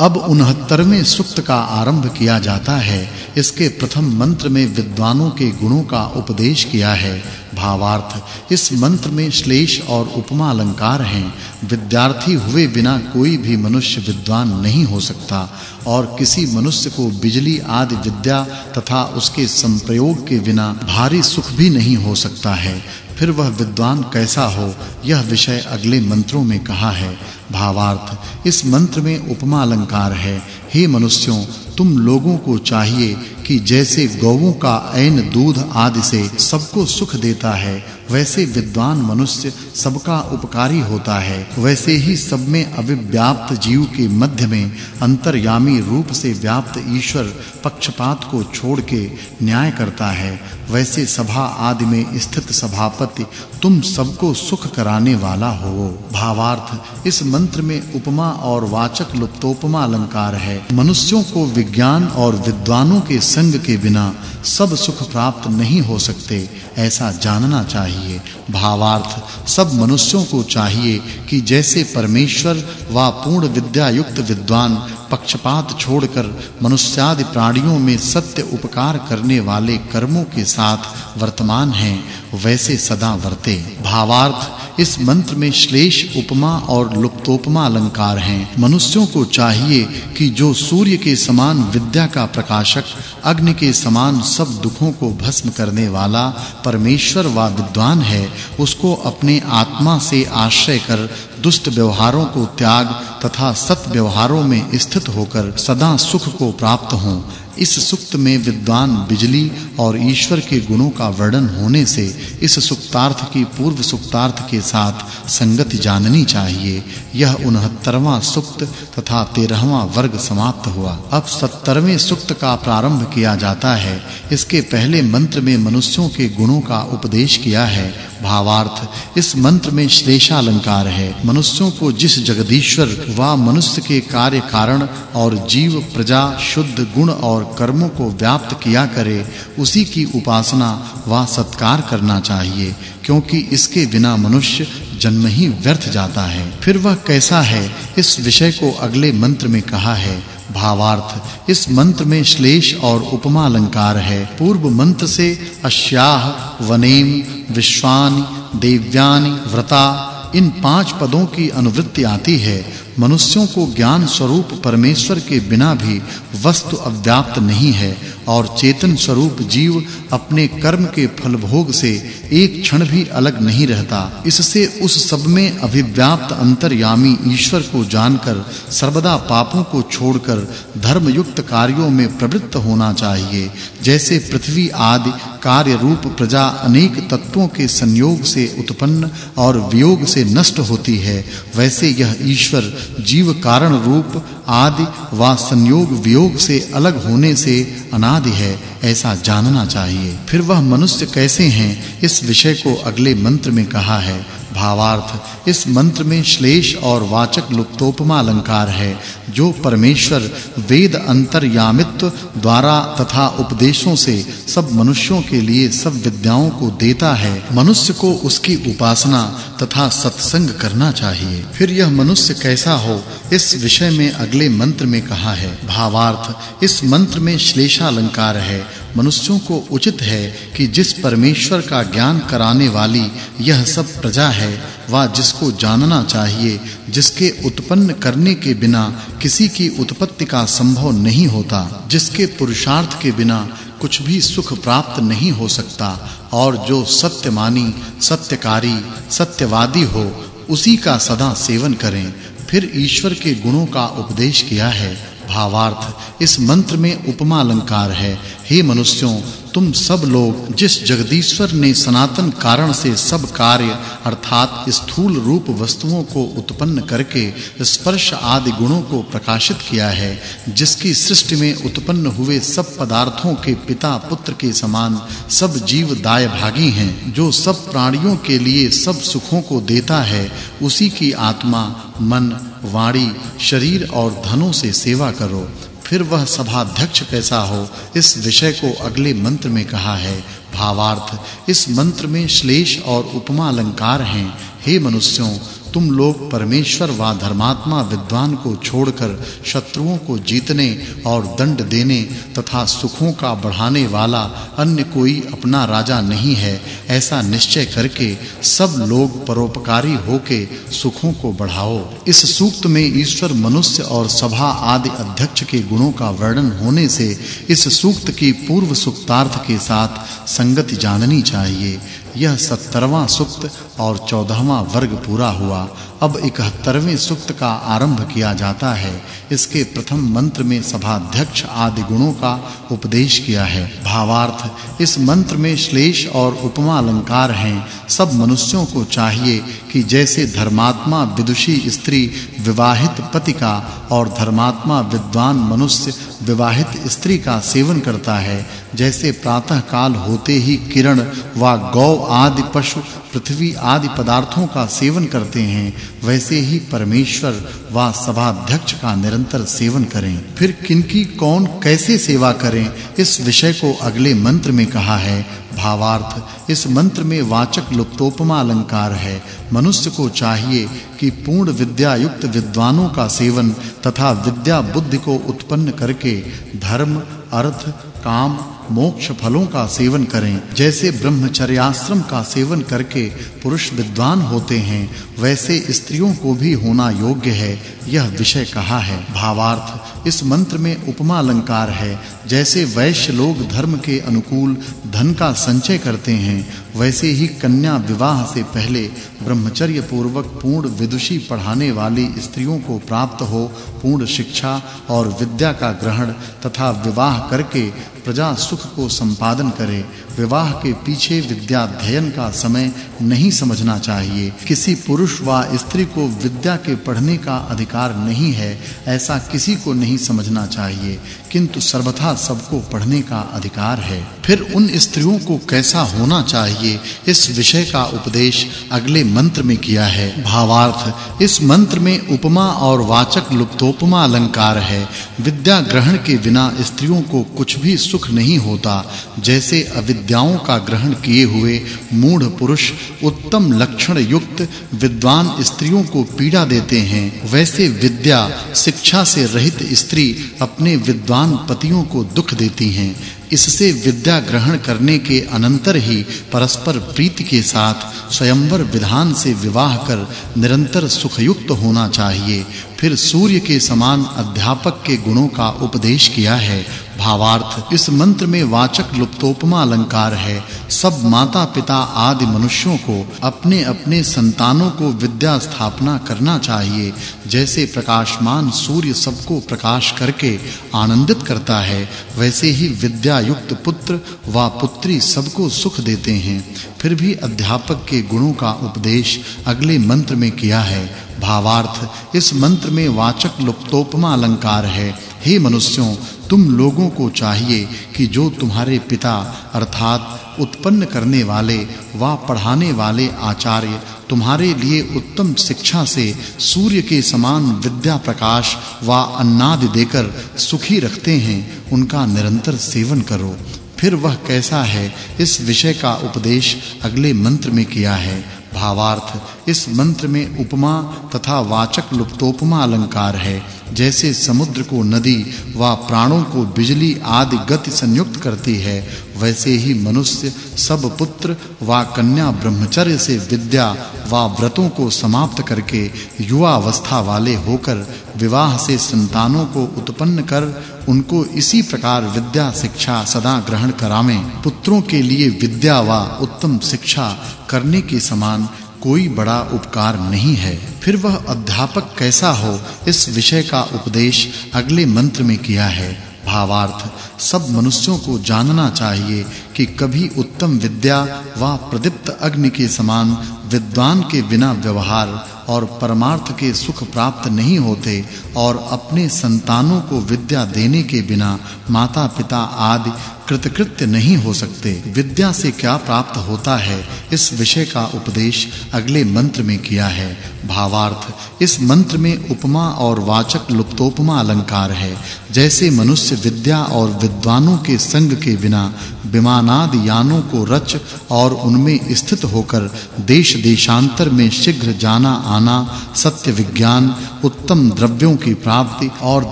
अब 69वें सूक्त का आरंभ किया जाता है। इसके प्रथम मंत्र में विद्वानों के गुणों का उपदेश किया है। भावार्थ, इस मंत्र में श्लेष और उपमा अलंकार हैं। विद्यार्थी हुए बिना कोई भी मनुष्य विद्वान नहीं हो सकता और किसी मनुष्य को बिजली आदि विद्या तथा उसके संप्रयोग के बिना भारी सुख भी नहीं हो सकता है। फिर वह विद्वान कैसा हो, यह विषय अगले मंत्रों में कहा है। भावार्थ, इस मंत्र में उपमा अलंकार है। हे मनुष्यों, तुम लोगों को चाहिए कि जैसे गौओं का ऐन दूध आदि से सबको सुख देता है, वैसे विद्वान मनुष्य सबका उपकारी होता है। वैसे ही सब में अविव्याप्त जीव के मध्य में अंतर्यामी रूप से व्याप्त ईश्वर पक्षपात को छोड़ के न्याय करता है। वैसे सभा आदि में स्थित सभापति, तुम सबको सुख कराने वाला हो। भावार्थ, इस मंत्र में उपमा और वाचक् लुप्तोपमा अलंकार है। मनुष्यों को विज्ञान और विद्वानों के संग के बिना सब सुख प्राप्त नहीं हो सकते, ऐसा जानना चाहिए। भावार्थ, सब मनुष्यों को चाहिए कि जैसे परमेश्वर व पूर्ण विद्या युक्त विद्वान पक्षपात छोड़कर मनुष्यादि प्राणियों में सत्य उपकार करने वाले कर्मों के साथ वर्तमान हैं, वैसे सदा वर्ते। भावार्थ, इस मंत्र में श्लेष, उपमा और लुप्तोपमा अलंकार हैं। मनुष्यों को चाहिए कि जो सूर्य के समान विद्या का प्रकाशक, अग्नि के समान सब दुखों को भस्म करने वाला परमेश्वर व विद्वान है, उसको अपने आत्मा से आश्रय कर दुष्ट व्यवहारों को त्याग तथा सत व्यवहारों में स्थित होकर सदा सुख को प्राप्त हों। इस सुक्त में विद्वान बिजली और ईश्वर के गुणों का वर्णन होने से इस सुक्तार्थ की पूर्व सुक्तार्थ के साथ संगति जाननी चाहिए। यह 69वां सुक्त तथा 13वां वर्ग समाप्त हुआ। अब 70वें सुक्त का प्रारंभ किया जाता है। इसके पहले मंत्र में मनुष्यों के गुणों का उपदेश किया है। भावार्थ, इस मंत्र में श्लेषा अलंकार है। मनुष्यों को जिस जगदीश्वर व मनुष्य के कार्य कारण और जीव, प्रजा, शुद्ध, गुण और कर्मों को व्याप्त किया करे, उसी की उपासना व सत्कार करना चाहिए, क्योंकि इसके बिना मनुष्य जन्म ही व्यर्थ जाता है। फिर वह कैसा है? इस विषय को अगले मंत्र में कहा है। भावार्थ, इस मंत्र में श्लेष और उपमा अलंकार है। पूर्व मंत्र से, अश्याह, वनेम, विश्वान, देव्यानि, व्रता, इन पाँच पदों की अनुवृत्ति आती है। मनुष्यों को ज्ञान स्वरूप परमेश्वर के बिना भी वस्तु अव्याप्त नहीं है और चेतन स्वरूप जीव अपने कर्म के फल भोग से एक क्षण भी अलग नहीं रहता। इससे उस सब में अभिव्याप्त अंतर्यामी ईश्वर को जानकर, सर्वदा पापों को छोड़कर धर्म युक्त कार्यों में प्रवृत्त होना चाहिए। जैसे पृथ्वी आदि कार्य रूप प्रजा अनेक तत्वों के संयोग से उत्पन्न और वियोग से नष्ट होती है, वैसे यह ईश्वर जीव कारण रूप, आदि वा संयोग, वियोग से अलग होने से अनादि है, ऐसा जानना चाहिए। फिर वह मनुष्य कैसे हैं, इस विषय को अगले मंत्र में कहा है। भावार्थ। इस मंत्र में श्लेष और वाचक् लुप्तोपमा अलंकार है, जो परमेश्वर वेद अंतर्यामित्व द्वारा तथा उपदेशों से सब मनुष्यों के लिए सब विद्याओं को देता है। मनुष्य को उसकी उपासना तथा सत्संग करना चाहिए। फिर यह मनुष्य कैसा हो, इस विषय में अगले मंत्र में कहा है। भावार्थ, इस मंत्र में श्लेषा अलंकार है मनुष्यों को उचित है कि जिस परमेश्वर का ज्ञान कराने वाली यह सब प्रजा है वह जिसको जानना चाहिए, जिसके उत्पन्न करने के बिना किसी की उत्पत्ति का संभव नहीं होता, जिसके पुरुषार्थ के बिना कुछ भी सुख प्राप्त नहीं हो सकता, और जो सत्यमानी, सत्यकारी, सत्यवादी हो, उसी का सदा सेवन करें। फिर ईश्वर के गुणों का उपदेश किया है। भावार्थ, इस मंत्र में उपमा अलंकार है। हे मनुष्यों, तुम सब लोग, जिस जगदीश्वर ने सनातन कारण से सब कार्य, अर्थात स्थूल रूप वस्तुओं को उत्पन्न करके स्पर्श आदि गुणों को प्रकाशित किया है, जिसकी सृष्टि में उत्पन्न हुए सब पदार्थों के पिता पुत्र के समान सब जीव दाय भागी हैं, जो सब प्राणियों के लिए सब सुखों को देता है, उसी की आत्मा, मन वाणी, शरीर और धनों से सेवा करो। फिर वह सभाध्यक्ष कैसा हो, इस विषय को अगले मंत्र में कहा है। भावार्थ, इस मंत्र में श्लेष और उपमा अलंकार हैं। हे मनुष्यों तुम लोग परमेश्वर व धर्मात्मा विद्वान को छोड़कर शत्रुओं को जीतने और दंड देने तथा सुखों का बढ़ाने वाला अन्य कोई अपना राजा नहीं है, ऐसा निश्चय करके सब लोग परोपकारी होके सुखों को बढ़ाओ। इस सूक्त में ईश्वर मनुष्य और सभा आदि अध्यक्ष के गुणों का वर्णन होने से इस सूक्त की पूर्व सुक्तार्थ के साथ संगति जाननी चाहिए। यह 17वां सुक्त और 14वां वर्ग पूरा हुआ। अब 71वें सुक्त का आरंभ किया जाता है। इसके प्रथम मंत्र में सभाध्यक्ष आदि गुणों का उपदेश किया है। भावार्थ, इस मंत्र में श्लेष और उपमा अलंकार हैं। सब मनुष्यों को चाहिए कि जैसे धर्मात्मा विदुषी स्त्री विवाहित पति का और धर्मात्मा विद्वान मनुष्य विवाहित स्त्री का सेवन करता है, जैसे प्रातः काल होते ही किरण व गौ आदि पशु पृथ्वी आदि पदार्थों का सेवन करते हैं, वैसे ही परमेश्वर व सभाध्यक्ष का निरंतर सेवन करें। फिर किनकी, कौन कैसे सेवा करें? इस विषय को अगले मंत्र में कहा है, भावार्थ। इस मंत्र में वाचक् लुप्तोपमा अलंकार है। मनुष्य को चाहिए कि पूर्ण विद्या युक्त विद्वानों का सेवन तथा विद्या बुद्धि को उत्पन्न करके धर्म, अर्थ, काम मोक्ष फलों का सेवन करें। जैसे ब्रह्मचर्याश्रम का सेवन करके पुरुष विद्वान होते हैं, वैसे स्त्रियों को भी होना योग्य है, यह विषय कहा है। भावार्थ, इस मंत्र में उपमा अलंकार है। जैसे वैश्य लोग धर्म के अनुकूल धन का संचय करते हैं वैसे ही कन्या विवाह से पहले ब्रह्मचर्य पूर्वक पूर्ण विदुषी पढ़ाने वाली स्त्रियों को प्राप्त हो पूर्ण शिक्षा और विद्या का ग्रहण तथा विवाह करके प्रजा सुख को संपादन करे, विवाह के पीछे विद्या अध्ययन का समय नहीं समझना चाहिए। किसी पुरुष व स्त्री को विद्या के पढ़ने का अधिकार नहीं है, ऐसा किसी को नहीं समझना चाहिए, किंतु सर्वथा सबको पढ़ने का अधिकार है। फिर उन स्त्रियों को कैसा होना चाहिए? इस विषय का उपदेश अगले मंत्र में किया है। भावार्थ, इस मंत्र में उपमा और वाचक् लुप्तोपमा अलंकार है। विद्या ग्रहण के बिना स्त्रियों को कुछ भी सुख नहीं होता। जैसे अविद्याओं का ग्रहण किए हुए मूढ़ पुरुष उत्तम लक्षण युक्त विद्वान स्त्रियों को पीड़ा देते हैं, वैसे विद्या शिक्षा से रहित स्त्री अपने विद्वान पतियों को दुख देती हैं। इससे विद्या ग्रहण करने के अनंतर ही परस्पर प्रीति के साथ स्वयंवर विधान से विवाह कर निरंतर सुखयुक्त होना चाहिए। फिर सूर्य के समान अध्यापक के गुणों का उपदेश किया है। भावार्थ, इस मंत्र में वाचक् लुप्तोपमा अलंकार है। सब माता पिता आदि मनुष्यों को अपने अपने संतानों को विद्या स्थापना करना चाहिए। जैसे प्रकाशमान सूर्य सबको प्रकाश करके आनंदित करता है, वैसे ही विद्या युक्त पुत्र व पुत्री सबको सुख देते हैं। फिर भी अध्यापक के गुणों का उपदेश अगले मंत्र में किया है। भावार्थ, इस मंत्र में वाचक् लुप्तोपमा अलंकार है। हे मनुष्यों तुम लोगों को चाहिए कि जो तुम्हारे पिता अर्थात उत्पन्न करने वाले व पढ़ाने वाले आचार्य तुम्हारे लिए उत्तम शिक्षा से सूर्य के समान विद्या प्रकाश व अन्नादि देकर सुखी रखते हैं, उनका निरंतर सेवन करो। फिर वह कैसा है? इस विषय का उपदेश अगले मंत्र में किया है। भावार्थ। इस मंत्र में उपमा तथा वाचक लुप्तोपमा अलंकार है। जैसे समुद्र को नदी व प्राणों को बिजली आदि गति संयुक्त करती है, वैसे ही मनुष्य सब पुत्र व कन्या ब्रह्मचर्य से विद्या व व्रतों को समाप्त करके युवा अवस्था वाले होकर विवाह से संतानों को उत्पन्न कर उनको इसी प्रकार विद्या शिक्षा सदा ग्रहण करावें। पुत्रों के लिए विद्या व उत्तम शिक्षा करने के समान कोई बड़ा उपकार नहीं है। फिर वह अध्यापक कैसा हो, इस विषय का उपदेश अगले मंत्र में किया है। भावार्थ, सब मनुष्यों को जानना चाहिए कि कभी उत्तम विद्या व प्रदीप्त अग्नि के समान विद्वान के बिना व्यवहार और परमार्थ के सुख प्राप्त नहीं होते और अपने संतानों को विद्या देने के बिना माता-पिता आदि कृतकृत्य नहीं हो सकते। विद्या से क्या प्राप्त होता है? इस विषय का उपदेश अगले मंत्र में किया है। भावार्थ, इस मंत्र में उपमा और वाचक् लुप्तोपमा अलंकार है। जैसे मनुष्य विद्या और विद्वानों के संग के बिना विमानाद यानों को रच और उनमें स्थित होकर देश देशांतर में शीघ्र जाना आना, सत्य विज्ञान, उत्तम द्रव्यों की प्राप्ति और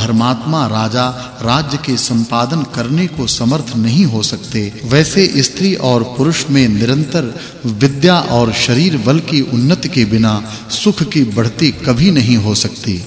धर्मात्मा राजा राज्य के संपादन करने को समर्थ नहीं हो सकते। वैसे स्त्री और पुरुष में निरंतर विद्या और शरीर बल की उन्नति के बिना सुख की बढ़ती कभी नहीं हो सकती।